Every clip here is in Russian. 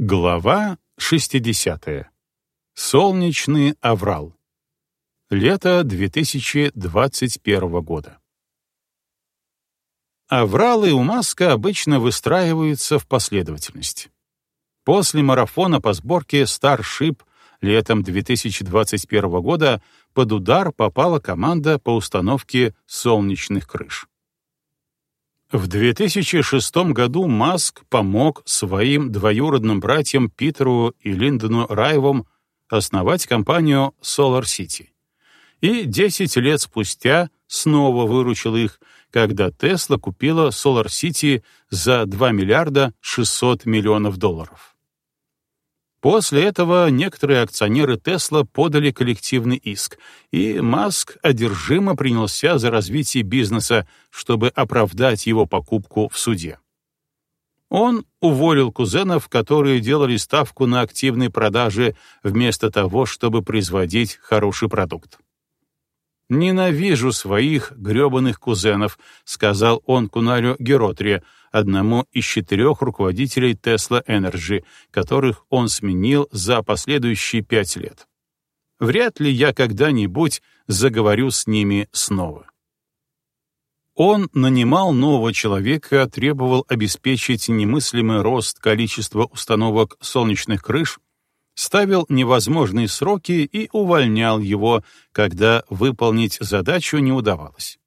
Глава 60. Солнечный аврал. Лето 2021 года. Авралы у Маска обычно выстраиваются в последовательность. После марафона по сборке Starship летом 2021 года под удар попала команда по установке солнечных крыш. В 2006 году Маск помог своим двоюродным братьям Питеру и Линдону Райвом основать компанию Solar City. И 10 лет спустя снова выручил их, когда Тесла купила Solar City за 2 миллиарда 600 миллионов долларов. После этого некоторые акционеры Тесла подали коллективный иск, и Маск одержимо принялся за развитие бизнеса, чтобы оправдать его покупку в суде. Он уволил кузенов, которые делали ставку на активные продажи, вместо того, чтобы производить хороший продукт. «Ненавижу своих грёбаных кузенов», — сказал он Кунарю Геротре, одному из четырех руководителей Tesla Energy, которых он сменил за последующие пять лет. Вряд ли я когда-нибудь заговорю с ними снова. Он нанимал нового человека, требовал обеспечить немыслимый рост количества установок солнечных крыш, ставил невозможные сроки и увольнял его, когда выполнить задачу не удавалось.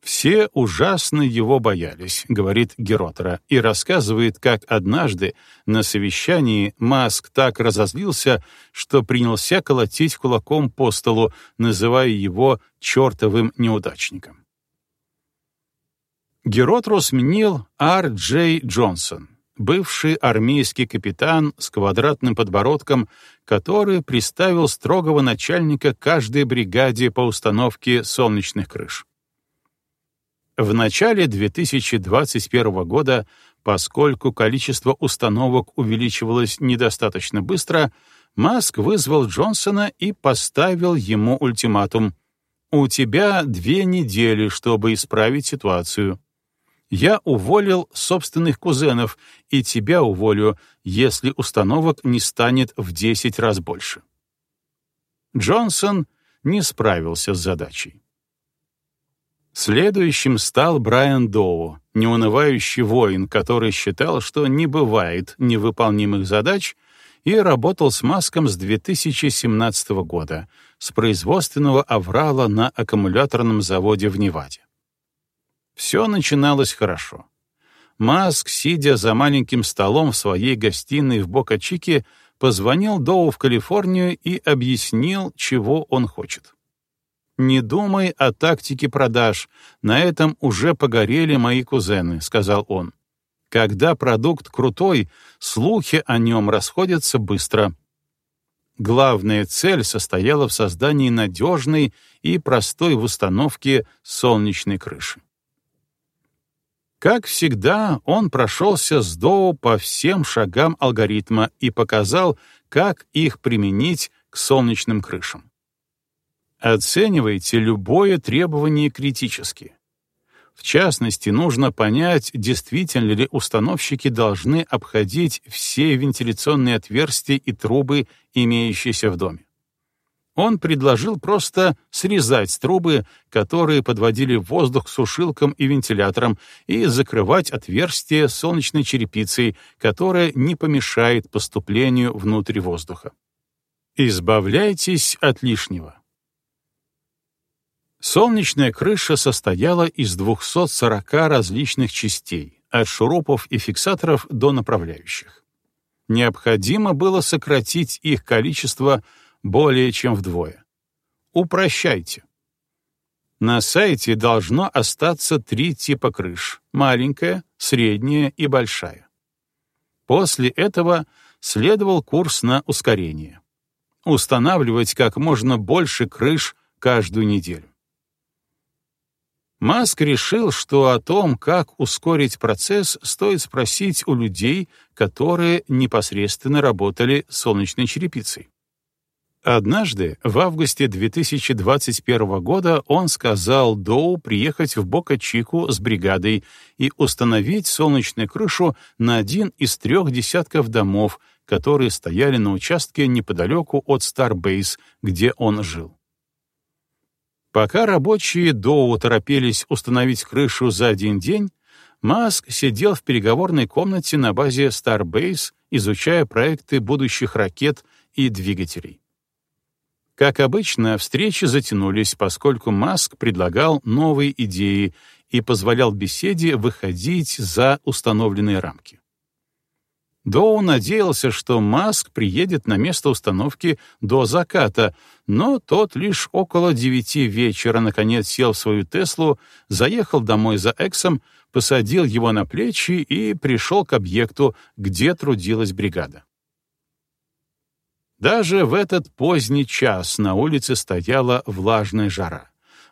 «Все ужасно его боялись», — говорит Геротера, и рассказывает, как однажды на совещании Маск так разозлился, что принялся колотить кулаком по столу, называя его чертовым неудачником. Геротру сменил Ар Джей Джонсон, бывший армейский капитан с квадратным подбородком, который приставил строгого начальника каждой бригаде по установке солнечных крыш. В начале 2021 года, поскольку количество установок увеличивалось недостаточно быстро, Маск вызвал Джонсона и поставил ему ультиматум. «У тебя две недели, чтобы исправить ситуацию я уволил собственных кузенов, и тебя уволю, если установок не станет в 10 раз больше. Джонсон не справился с задачей. Следующим стал Брайан Доу, неунывающий воин, который считал, что не бывает невыполнимых задач, и работал с Маском с 2017 года, с производственного аврала на аккумуляторном заводе в Неваде. Все начиналось хорошо. Маск, сидя за маленьким столом в своей гостиной в Бока-Чике, позвонил Доу в Калифорнию и объяснил, чего он хочет. «Не думай о тактике продаж, на этом уже погорели мои кузены», — сказал он. «Когда продукт крутой, слухи о нем расходятся быстро». Главная цель состояла в создании надежной и простой в установке солнечной крыши. Как всегда, он прошелся с Доу по всем шагам алгоритма и показал, как их применить к солнечным крышам. Оценивайте любое требование критически. В частности, нужно понять, действительно ли установщики должны обходить все вентиляционные отверстия и трубы, имеющиеся в доме он предложил просто срезать трубы, которые подводили воздух к сушилкам и вентиляторам, и закрывать отверстия солнечной черепицей, которая не помешает поступлению внутрь воздуха. Избавляйтесь от лишнего. Солнечная крыша состояла из 240 различных частей, от шурупов и фиксаторов до направляющих. Необходимо было сократить их количество более чем вдвое. Упрощайте. На сайте должно остаться три типа крыш — маленькая, средняя и большая. После этого следовал курс на ускорение. Устанавливать как можно больше крыш каждую неделю. Маск решил, что о том, как ускорить процесс, стоит спросить у людей, которые непосредственно работали с солнечной черепицей. Однажды, в августе 2021 года, он сказал Доу приехать в Бока-Чику с бригадой и установить солнечную крышу на один из трех десятков домов, которые стояли на участке неподалеку от Старбейс, где он жил. Пока рабочие Доу торопились установить крышу за один день, Маск сидел в переговорной комнате на базе Starbase, изучая проекты будущих ракет и двигателей. Как обычно, встречи затянулись, поскольку Маск предлагал новые идеи и позволял беседе выходить за установленные рамки. Доу надеялся, что Маск приедет на место установки до заката, но тот лишь около девяти вечера наконец сел в свою Теслу, заехал домой за Эксом, посадил его на плечи и пришел к объекту, где трудилась бригада. Даже в этот поздний час на улице стояла влажная жара.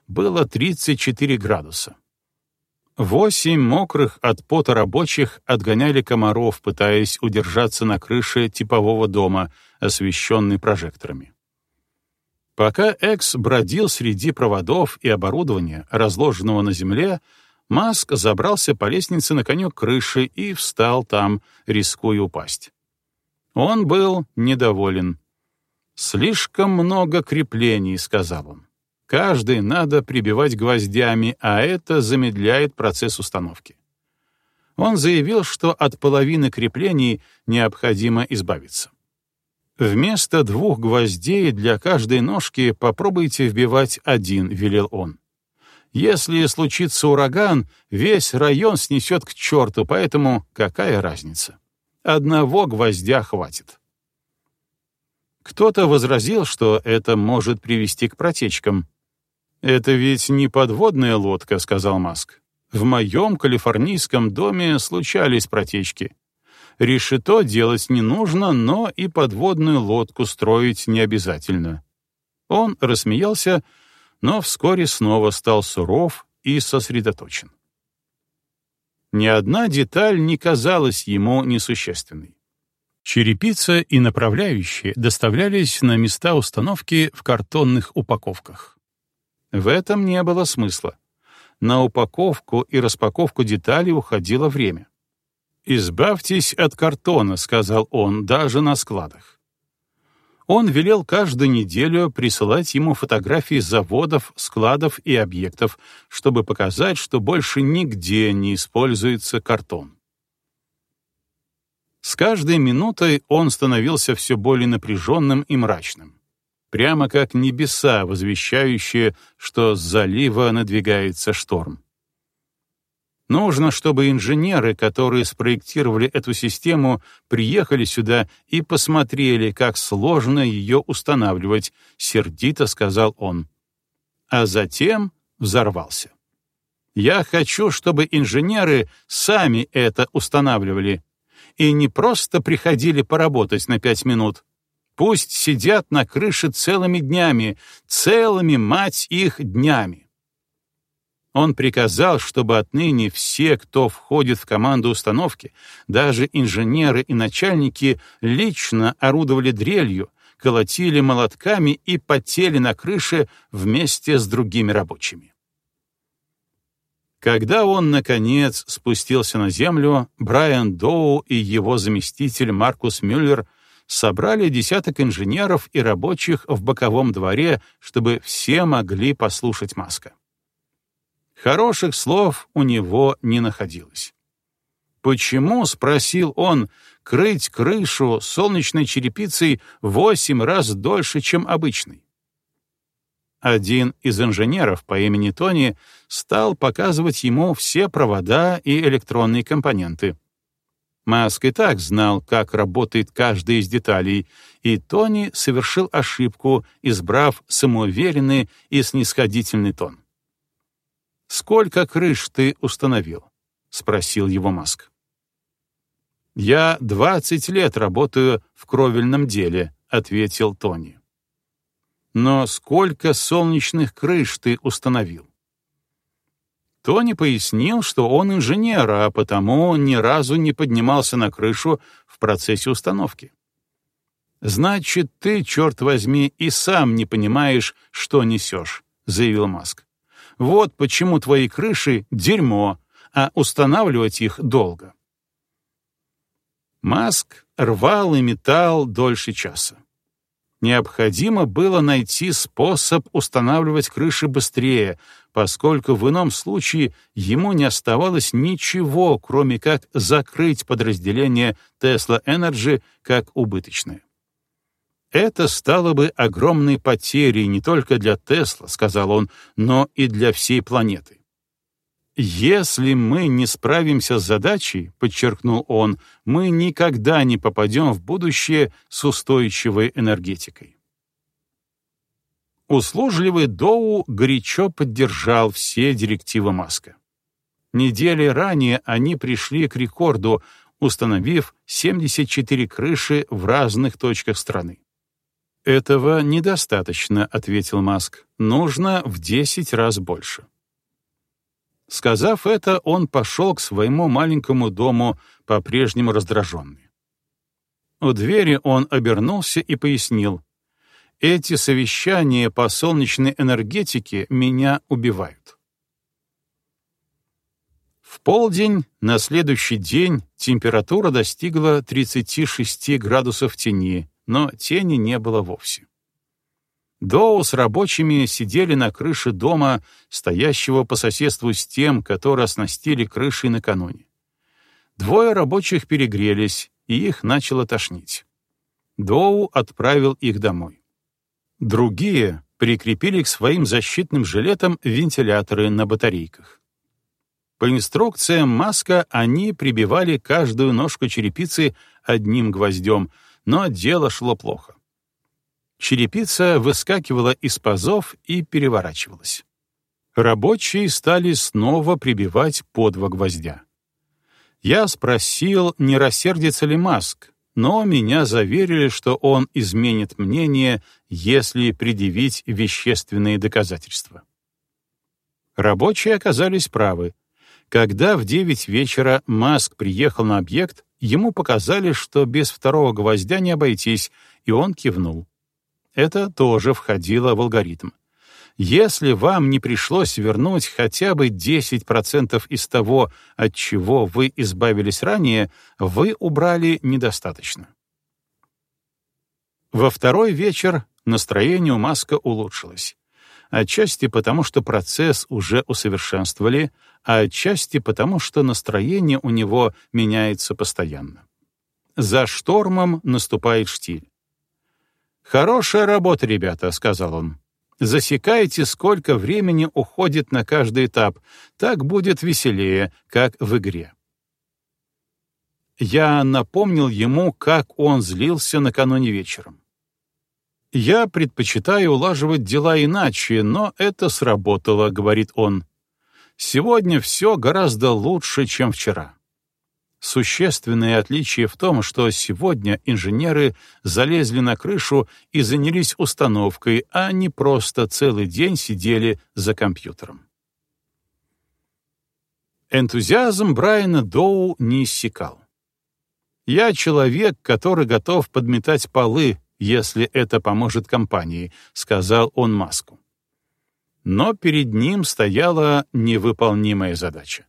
Было 34 градуса. Восемь мокрых от пота рабочих отгоняли комаров, пытаясь удержаться на крыше типового дома, освещенный прожекторами. Пока Экс бродил среди проводов и оборудования, разложенного на земле, Маск забрался по лестнице на конек крыши и встал там, рискуя упасть. Он был недоволен. «Слишком много креплений», — сказал он. «Каждый надо прибивать гвоздями, а это замедляет процесс установки». Он заявил, что от половины креплений необходимо избавиться. «Вместо двух гвоздей для каждой ножки попробуйте вбивать один», — велел он. «Если случится ураган, весь район снесет к черту, поэтому какая разница?» Одного гвоздя хватит. Кто-то возразил, что это может привести к протечкам. «Это ведь не подводная лодка», — сказал Маск. «В моем калифорнийском доме случались протечки. Решето делать не нужно, но и подводную лодку строить не обязательно». Он рассмеялся, но вскоре снова стал суров и сосредоточен. Ни одна деталь не казалась ему несущественной. Черепица и направляющие доставлялись на места установки в картонных упаковках. В этом не было смысла. На упаковку и распаковку деталей уходило время. «Избавьтесь от картона», — сказал он, — «даже на складах». Он велел каждую неделю присылать ему фотографии заводов, складов и объектов, чтобы показать, что больше нигде не используется картон. С каждой минутой он становился все более напряженным и мрачным, прямо как небеса, возвещающие, что с залива надвигается шторм. Нужно, чтобы инженеры, которые спроектировали эту систему, приехали сюда и посмотрели, как сложно ее устанавливать, сердито сказал он. А затем взорвался. Я хочу, чтобы инженеры сами это устанавливали и не просто приходили поработать на пять минут. Пусть сидят на крыше целыми днями, целыми, мать их, днями. Он приказал, чтобы отныне все, кто входит в команду установки, даже инженеры и начальники, лично орудовали дрелью, колотили молотками и потели на крыше вместе с другими рабочими. Когда он, наконец, спустился на землю, Брайан Доу и его заместитель Маркус Мюллер собрали десяток инженеров и рабочих в боковом дворе, чтобы все могли послушать Маска. Хороших слов у него не находилось. «Почему, — спросил он, — крыть крышу солнечной черепицей восемь раз дольше, чем обычной?» Один из инженеров по имени Тони стал показывать ему все провода и электронные компоненты. Маск и так знал, как работает каждая из деталей, и Тони совершил ошибку, избрав самоуверенный и снисходительный тон. «Сколько крыш ты установил?» — спросил его Маск. «Я двадцать лет работаю в кровельном деле», — ответил Тони. «Но сколько солнечных крыш ты установил?» Тони пояснил, что он инженер, а потому ни разу не поднимался на крышу в процессе установки. «Значит, ты, черт возьми, и сам не понимаешь, что несешь», — заявил Маск. «Вот почему твои крыши — дерьмо, а устанавливать их долго». Маск рвал и метал дольше часа. Необходимо было найти способ устанавливать крыши быстрее, поскольку в ином случае ему не оставалось ничего, кроме как закрыть подразделение Tesla Energy как убыточное. Это стало бы огромной потерей не только для Тесла, сказал он, но и для всей планеты. Если мы не справимся с задачей, подчеркнул он, мы никогда не попадем в будущее с устойчивой энергетикой. Услужливый Доу горячо поддержал все директивы Маска. Недели ранее они пришли к рекорду, установив 74 крыши в разных точках страны. «Этого недостаточно», — ответил Маск. «Нужно в 10 раз больше». Сказав это, он пошел к своему маленькому дому, по-прежнему раздраженный. У двери он обернулся и пояснил. «Эти совещания по солнечной энергетике меня убивают». В полдень на следующий день температура достигла 36 градусов тени, но тени не было вовсе. Доу с рабочими сидели на крыше дома, стоящего по соседству с тем, который оснастили крышей накануне. Двое рабочих перегрелись, и их начало тошнить. Доу отправил их домой. Другие прикрепили к своим защитным жилетам вентиляторы на батарейках. По инструкциям Маска они прибивали каждую ножку черепицы одним гвоздем, но дело шло плохо. Черепица выскакивала из пазов и переворачивалась. Рабочие стали снова прибивать по два гвоздя. Я спросил, не рассердится ли Маск, но меня заверили, что он изменит мнение, если предъявить вещественные доказательства. Рабочие оказались правы. Когда в девять вечера Маск приехал на объект, ему показали, что без второго гвоздя не обойтись, и он кивнул. Это тоже входило в алгоритм. Если вам не пришлось вернуть хотя бы 10% из того, от чего вы избавились ранее, вы убрали недостаточно. Во второй вечер настроение у Маска улучшилось. Отчасти потому, что процесс уже усовершенствовали, а отчасти потому, что настроение у него меняется постоянно. За штормом наступает штиль. «Хорошая работа, ребята», — сказал он. «Засекайте, сколько времени уходит на каждый этап. Так будет веселее, как в игре». Я напомнил ему, как он злился накануне вечером. «Я предпочитаю улаживать дела иначе, но это сработало», — говорит он. «Сегодня все гораздо лучше, чем вчера». Существенное отличие в том, что сегодня инженеры залезли на крышу и занялись установкой, а не просто целый день сидели за компьютером. Энтузиазм Брайана Доу не иссякал. «Я человек, который готов подметать полы, если это поможет компании», — сказал он Маску. Но перед ним стояла невыполнимая задача.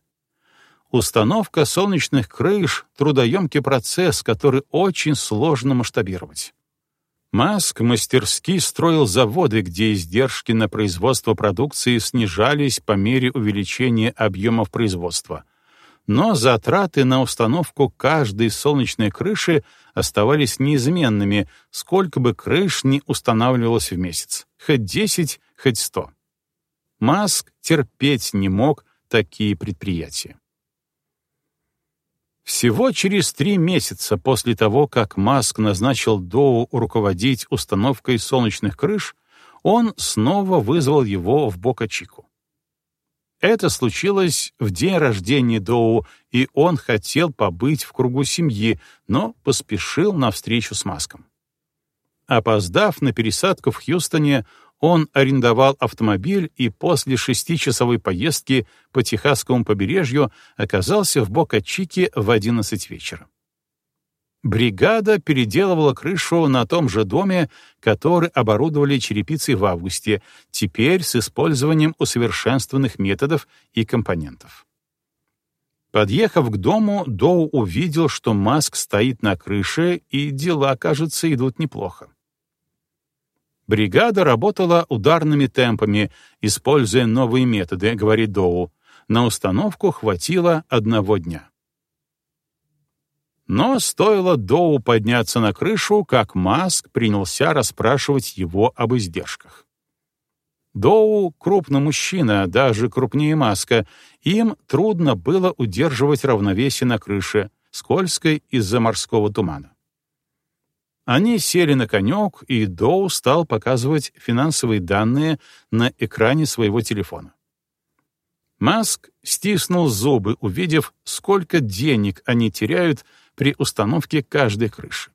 Установка солнечных крыш — трудоемкий процесс, который очень сложно масштабировать. Маск мастерски строил заводы, где издержки на производство продукции снижались по мере увеличения объемов производства. Но затраты на установку каждой солнечной крыши оставались неизменными, сколько бы крыш ни устанавливалось в месяц, хоть 10, хоть 100. Маск терпеть не мог такие предприятия. Всего через три месяца после того, как Маск назначил Доу руководить установкой солнечных крыш, он снова вызвал его в Бока-Чику. Это случилось в день рождения Доу, и он хотел побыть в кругу семьи, но поспешил на встречу с Маском. Опоздав на пересадку в Хьюстоне, он арендовал автомобиль и после шестичасовой поездки по техасскому побережью оказался в Бока-Чике в 11 вечера. Бригада переделывала крышу на том же доме, который оборудовали черепицей в августе, теперь с использованием усовершенствованных методов и компонентов. Подъехав к дому, Доу увидел, что Маск стоит на крыше, и дела, кажется, идут неплохо. Бригада работала ударными темпами, используя новые методы, говорит Доу. На установку хватило одного дня. Но стоило Доу подняться на крышу, как Маск принялся расспрашивать его об издержках. Доу — крупный мужчина, даже крупнее Маска. Им трудно было удерживать равновесие на крыше, скользкой из-за морского тумана. Они сели на конек, и Доу стал показывать финансовые данные на экране своего телефона. Маск стиснул зубы, увидев, сколько денег они теряют при установке каждой крыши.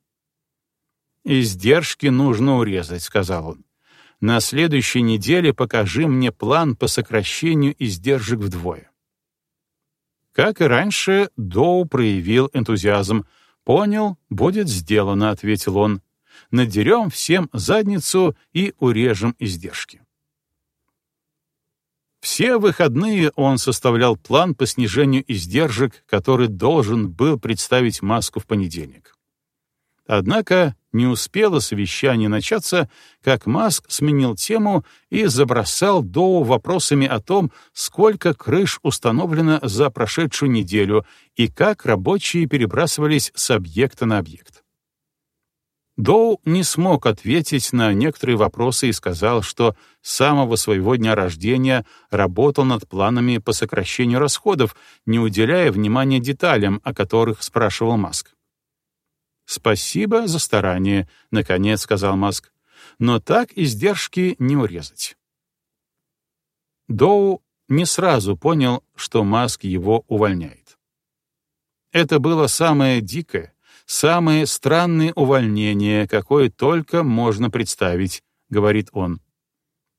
«Издержки нужно урезать», — сказал он. «На следующей неделе покажи мне план по сокращению издержек вдвое». Как и раньше, Доу проявил энтузиазм. «Понял, будет сделано», — ответил он. «Надерем всем задницу и урежем издержки». Все выходные он составлял план по снижению издержек, который должен был представить Маску в понедельник. Однако не успело совещание начаться, как Маск сменил тему и забросал Доу вопросами о том, сколько крыш установлено за прошедшую неделю и как рабочие перебрасывались с объекта на объект. Доу не смог ответить на некоторые вопросы и сказал, что с самого своего дня рождения работал над планами по сокращению расходов, не уделяя внимания деталям, о которых спрашивал Маск. «Спасибо за старание», — наконец сказал Маск. «Но так издержки не урезать». Доу не сразу понял, что Маск его увольняет. Это было самое дикое, самое странное увольнение, какое только можно представить, говорит он.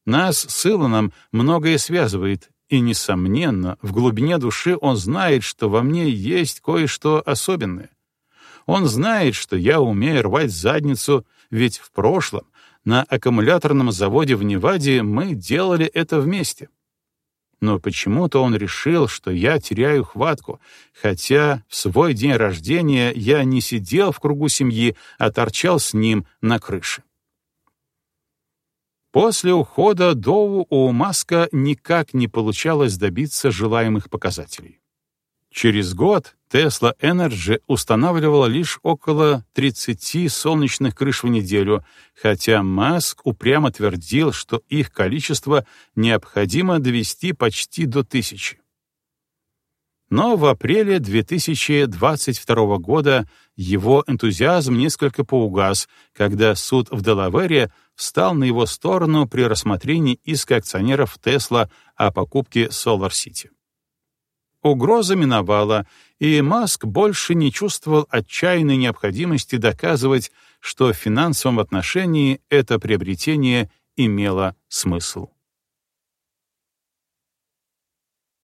Нас с Илоном многое связывает, и, несомненно, в глубине души он знает, что во мне есть кое-что особенное. Он знает, что я умею рвать задницу, ведь в прошлом на аккумуляторном заводе в Неваде мы делали это вместе но почему-то он решил, что я теряю хватку, хотя в свой день рождения я не сидел в кругу семьи, а торчал с ним на крыше. После ухода Доу у Маска никак не получалось добиться желаемых показателей. Через год Tesla Energy устанавливала лишь около 30 солнечных крыш в неделю, хотя Маск упрямо твердил, что их количество необходимо довести почти до тысячи. Но в апреле 2022 года его энтузиазм несколько поугас, когда суд в Делавере встал на его сторону при рассмотрении иска акционеров Tesla о покупке Solar City. Угроза миновала, и Маск больше не чувствовал отчаянной необходимости доказывать, что в финансовом отношении это приобретение имело смысл.